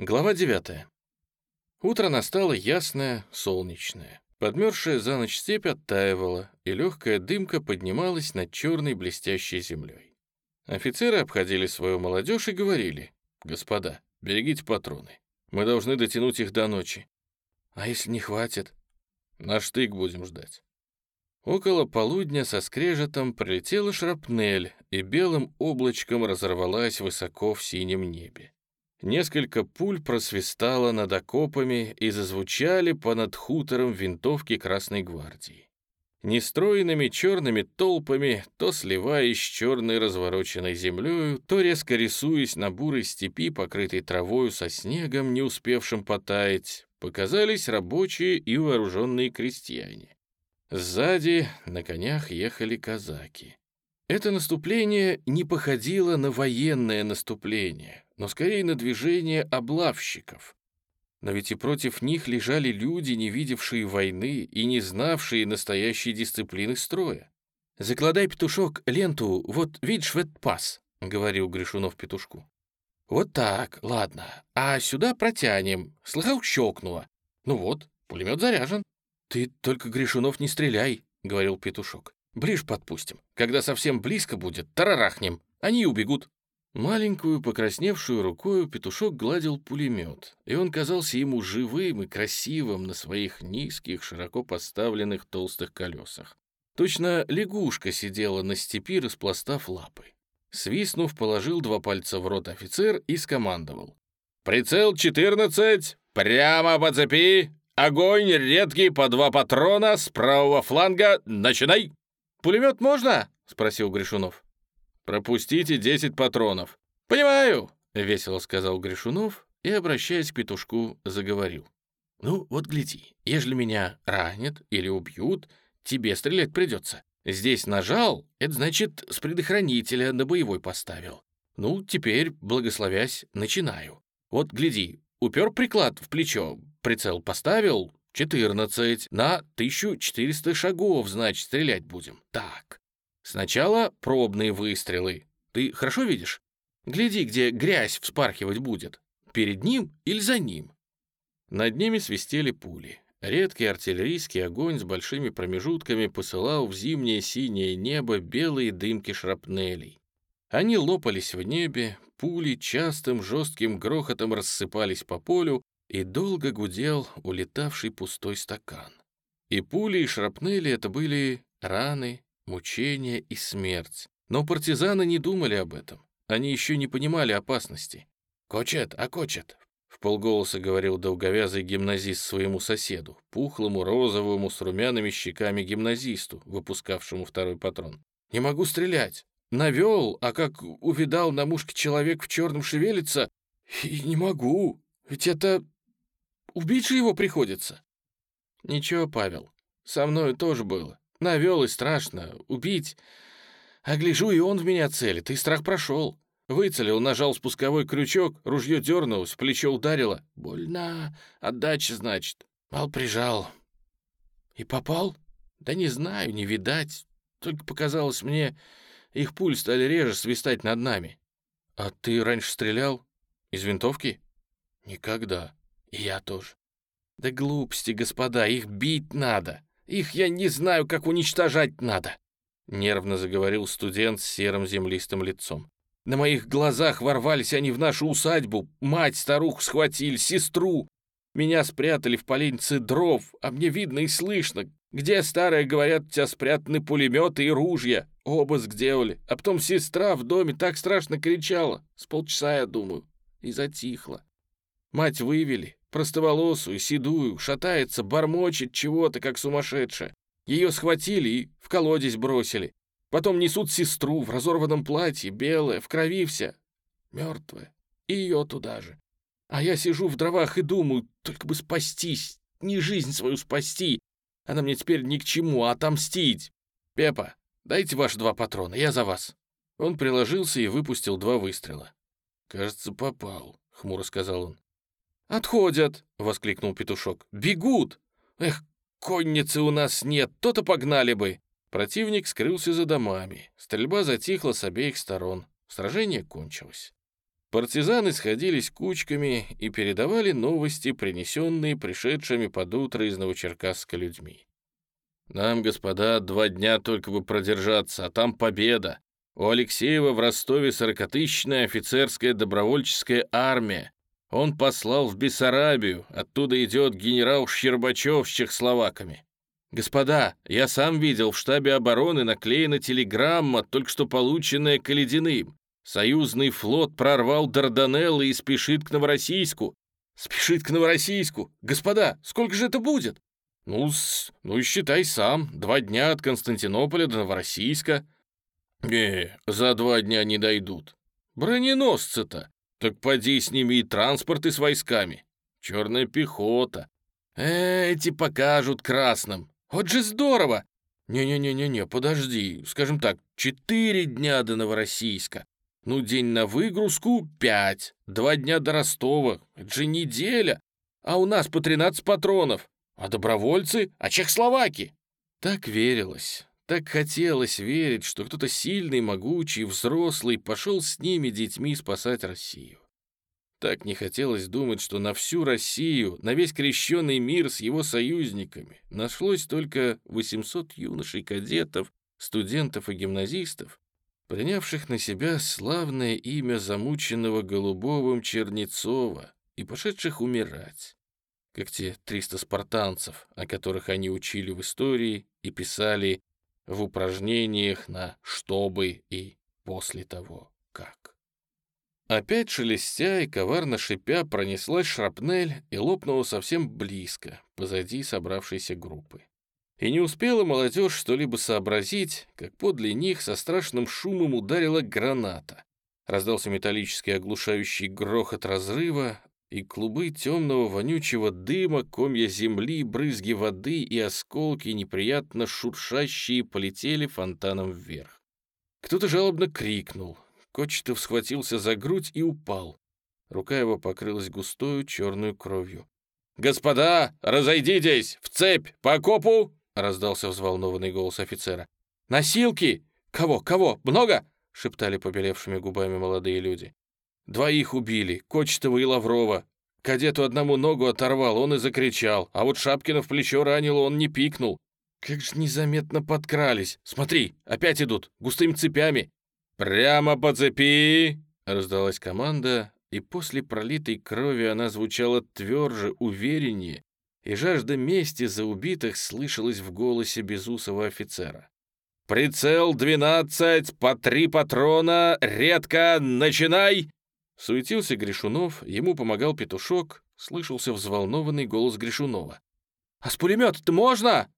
Глава 9. Утро настало ясное, солнечное. Подмерзшая за ночь степь оттаивала, и легкая дымка поднималась над черной блестящей землей. Офицеры обходили свою молодежь и говорили, «Господа, берегите патроны. Мы должны дотянуть их до ночи. А если не хватит? На штык будем ждать». Около полудня со скрежетом прилетела шрапнель и белым облачком разорвалась высоко в синем небе. Несколько пуль просвистало над окопами и зазвучали понад хутором винтовки Красной Гвардии. Нестроенными черными толпами, то сливаясь с черной развороченной землею, то резко рисуясь на бурой степи, покрытой травою со снегом, не успевшим потаять, показались рабочие и вооруженные крестьяне. Сзади на конях ехали казаки. Это наступление не походило на военное наступление, но скорее на движение облавщиков. Но ведь и против них лежали люди, не видевшие войны и не знавшие настоящей дисциплины строя. «Закладай, петушок, ленту, вот видишь, в этот паз», — говорил Гришунов петушку. «Вот так, ладно. А сюда протянем. Слыхал, щелкнуло. Ну вот, пулемет заряжен». «Ты только, Гришунов, не стреляй», — говорил петушок. Ближе подпустим. Когда совсем близко будет, тарарахнем. Они убегут». Маленькую, покрасневшую рукою петушок гладил пулемет, и он казался ему живым и красивым на своих низких, широко поставленных толстых колесах. Точно лягушка сидела на степи, распластав лапы. Свистнув, положил два пальца в рот офицер и скомандовал. «Прицел 14! Прямо по цепи! Огонь редкий по два патрона с правого фланга! Начинай!» «Пулемет можно?» — спросил Гришунов. «Пропустите 10 патронов». «Понимаю», — весело сказал Гришунов и, обращаясь к петушку, заговорил. «Ну, вот гляди, ежели меня ранят или убьют, тебе стрелять придется. Здесь нажал, это значит, с предохранителя на боевой поставил. Ну, теперь, благословясь, начинаю. Вот гляди, упер приклад в плечо, прицел поставил, 14 на 1400 шагов, значит, стрелять будем. Так. Сначала пробные выстрелы. Ты хорошо видишь? Гляди, где грязь вспархивать будет. Перед ним или за ним? Над ними свистели пули. Редкий артиллерийский огонь с большими промежутками посылал в зимнее синее небо белые дымки шрапнелей. Они лопались в небе, пули частым жестким грохотом рассыпались по полю, и долго гудел улетавший пустой стакан. И пули, и шрапнели — это были раны, мучения и смерть. Но партизаны не думали об этом. Они еще не понимали опасности. «Кочет, а кочет!» — в полголоса говорил долговязый гимназист своему соседу, пухлому, розовому, с румяными щеками гимназисту, выпускавшему второй патрон. «Не могу стрелять. Навел, а как увидал на мушке человек в черном шевелится, и не могу. Ведь это Убить же его приходится. Ничего, Павел, со мной тоже было. Навел и страшно. Убить. А гляжу, и он в меня целит, и страх прошел. Выцелил, нажал спусковой крючок, ружье дернулось, плечо ударило. Больно. Отдача, значит. Мал прижал. И попал? Да не знаю, не видать. Только показалось мне, их пуль стали реже свистать над нами. А ты раньше стрелял? Из винтовки? Никогда. И я тоже. Да глупости, господа, их бить надо. Их я не знаю, как уничтожать надо. Нервно заговорил студент с серым землистым лицом. На моих глазах ворвались они в нашу усадьбу, мать старуху схватили, сестру. Меня спрятали в поленнице дров, а мне видно и слышно, где старые говорят, у тебя спрятаны пулеметы и ружья. Обыск делали, а потом сестра в доме так страшно кричала. С полчаса, я думаю, и затихла. Мать вывели, простоволосую, седую, шатается, бормочет чего-то, как сумасшедшая. Ее схватили и в колодец бросили. Потом несут сестру в разорванном платье, белая, в крови вся, мертвая, и ее туда же. А я сижу в дровах и думаю, только бы спастись, не жизнь свою спасти. Она мне теперь ни к чему, а отомстить. Пепа, дайте ваши два патрона, я за вас. Он приложился и выпустил два выстрела. «Кажется, попал», — хмуро сказал он. «Отходят!» — воскликнул петушок. «Бегут! Эх, конницы у нас нет, то-то погнали бы!» Противник скрылся за домами. Стрельба затихла с обеих сторон. Сражение кончилось. партизаны сходились кучками и передавали новости, принесенные пришедшими под утро из Новочеркасска людьми. «Нам, господа, два дня только бы продержаться, а там победа. У Алексеева в Ростове сорокатысячная офицерская добровольческая армия. Он послал в Бессарабию, оттуда идет генерал Щербачев с чехословаками. Господа, я сам видел, в штабе обороны наклеена телеграмма, только что полученная Калединым. Союзный флот прорвал Дарданеллы и спешит к Новороссийску. Спешит к Новороссийску. Господа, сколько же это будет? Ну, с, ну считай сам. Два дня от Константинополя до Новороссийска. Не, за два дня не дойдут. Броненосцы-то. Так поди с ними и транспорты с войсками. Черная пехота. Эти покажут красным. Вот же здорово! Не-не-не-не-не, подожди. Скажем так, четыре дня до Новороссийска. Ну, день на выгрузку — пять. Два дня до Ростова. Это же неделя. А у нас по 13 патронов. А добровольцы? А чехословаки? Так верилось. Так хотелось верить, что кто-то сильный, могучий, взрослый пошел с ними, детьми, спасать Россию. Так не хотелось думать, что на всю Россию, на весь крещенный мир с его союзниками нашлось только 800 юношей-кадетов, студентов и гимназистов, принявших на себя славное имя замученного Голубовым Чернецова и пошедших умирать, как те 300 спартанцев, о которых они учили в истории и писали в упражнениях на «чтобы» и «после того, как». Опять шелестя и коварно шипя пронеслась шрапнель и лопнула совсем близко, позади собравшейся группы. И не успела молодежь что-либо сообразить, как подле них со страшным шумом ударила граната. Раздался металлический оглушающий грохот разрыва, и клубы темного вонючего дыма, комья земли, брызги воды и осколки, неприятно шуршащие, полетели фонтаном вверх. Кто-то жалобно крикнул. Кочетов схватился за грудь и упал. Рука его покрылась густою черную кровью. «Господа, разойдитесь! В цепь! По окопу!» — раздался взволнованный голос офицера. «Носилки! Кого? Кого? Много?» — шептали побелевшими губами молодые люди. Двоих убили, Кочетова и Лаврова. Кадету одному ногу оторвал, он и закричал, а вот Шапкина в плечо ранил, он не пикнул. Как же незаметно подкрались. Смотри, опять идут, густыми цепями. «Прямо по цепи!» — раздалась команда, и после пролитой крови она звучала тверже, увереннее, и жажда мести за убитых слышалась в голосе безусого офицера. «Прицел двенадцать, по три патрона, редко, начинай!» Суетился Гришунов, ему помогал петушок, слышался взволнованный голос Гришунова. «А с пулемета-то можно?»